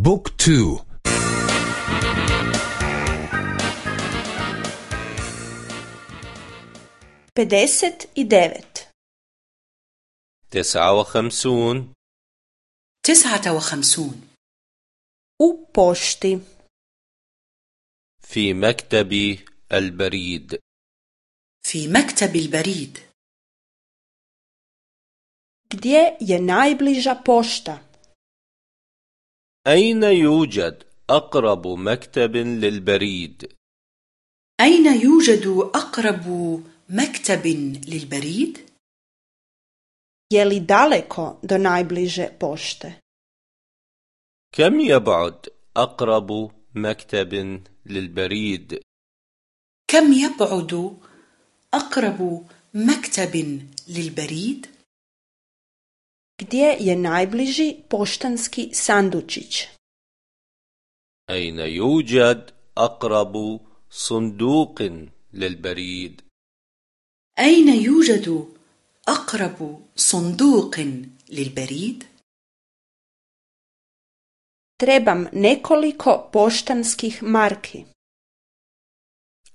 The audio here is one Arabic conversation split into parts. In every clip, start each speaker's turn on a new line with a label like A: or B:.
A: book two.
B: pedeset i devet
C: تسعة وخمسون
D: تسعة وخمسون
B: u pošti
C: في مكتب البريد
D: في مكتب البريد
B: gdje je najbliža pošta?
C: أين يوجد أقرب مكتب للبريد؟
D: أين يوجد أقرب مكتب للبريد؟
B: je li daleko do najbliže pošte
C: كم يبعد أقرب مكتب للبريد؟
D: كم يبعد أقرب مكتب للبريد؟
B: Gdje je najbliži poštanski sandučić
C: أين يوجد أقرب صندوق للبريد؟
D: أين يوجد أقرب صندوق للبريد؟
B: trebam nekoliko poštanskih marki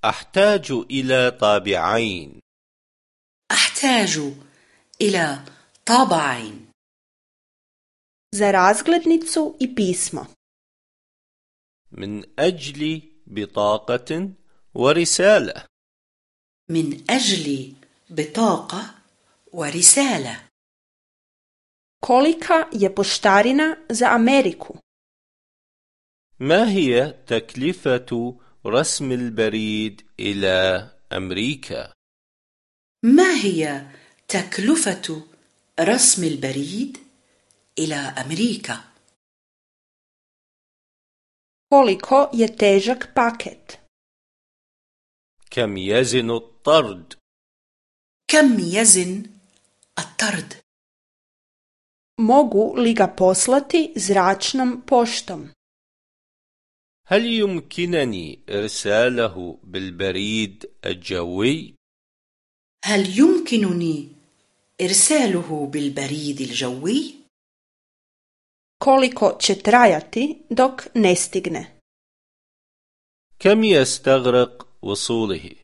C: أحتاج إلى طابعين
D: أحتاج إلى طابعين
B: za razglednicu i pismo.
C: من أجل بطاقة ورسالة
D: من أجل بطاقة ورسالة
B: kolika je poštarina za Ameriku?
C: ما هي تكلفة رسم البريد إلى أمريكا؟
D: ما هي تكلفة رسم البريد إلى أمريكا؟
B: koliko je težak paket
C: كم يزن الطرد؟
D: كم يزن الطرد؟
B: mogu li ga poslati zračnom poštom
C: هل يمكنني إرساله بالبريد الجوي؟
D: هل يمكنني إرساله بالبريد الجوي؟
B: Koliko će trajati dok ne stigne
C: كم يستغرق وصوله؟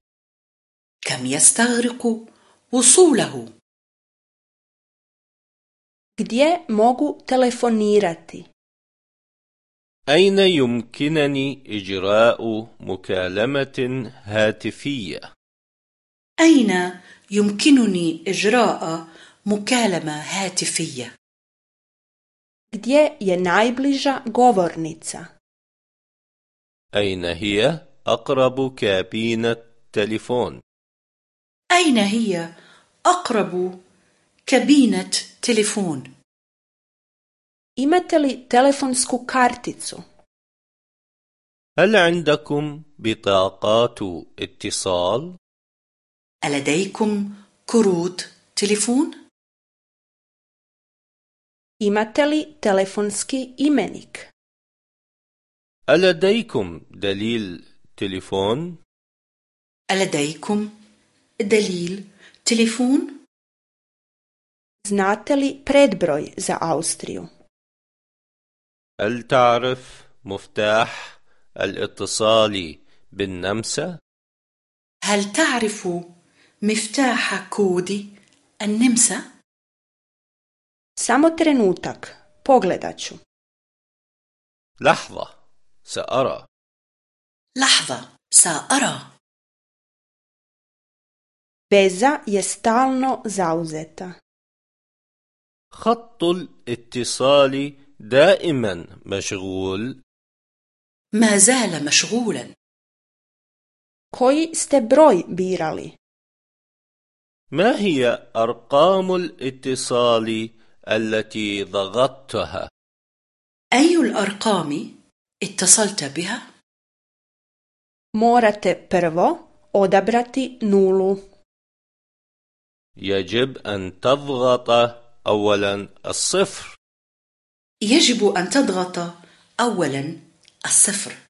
D: كم يستغرق وصوله؟
B: gdje mogu telefonirati
C: أين يمكنني إجراء مكالمة هاتفية؟
D: أين يمكنني إجراء مكالمة هاتفية؟
B: Gdje je najbliža govornica
C: أين هي أقرب كابينة تليفون؟
D: أين هي أقرب كابينة تليفون؟
B: imate li telefonsku karticu
C: هل عندكم بطاقات اتصال؟
D: ألديكم كروت تليفون؟
B: Imate li telefonski imenik
C: ألديكم دليل تليفون؟
D: ألديكم دليل تليفون؟
B: znate li predbroj za Austriju
C: هل تعرف مفتاح الاتصال بالنمسا؟
D: هل تعرف مفتاح كود النمسا؟
B: Samo trenutak. Pogledat ću.
C: لحظة سأرى
D: لحظة سأرى
B: veza je stalno zauzeta.
C: خط الاتصال دائما مشغول
D: ما زال مشغولا
B: koji ste broj birali?
C: ما هي أرقام الاتصال التي ضغطتها؟
D: أي الأرقام اتصلت بها؟
B: morate prvo odabrati nulu
C: يجب أن تضغط أولا الصفر
D: يجب أن تضغط أولا الصفر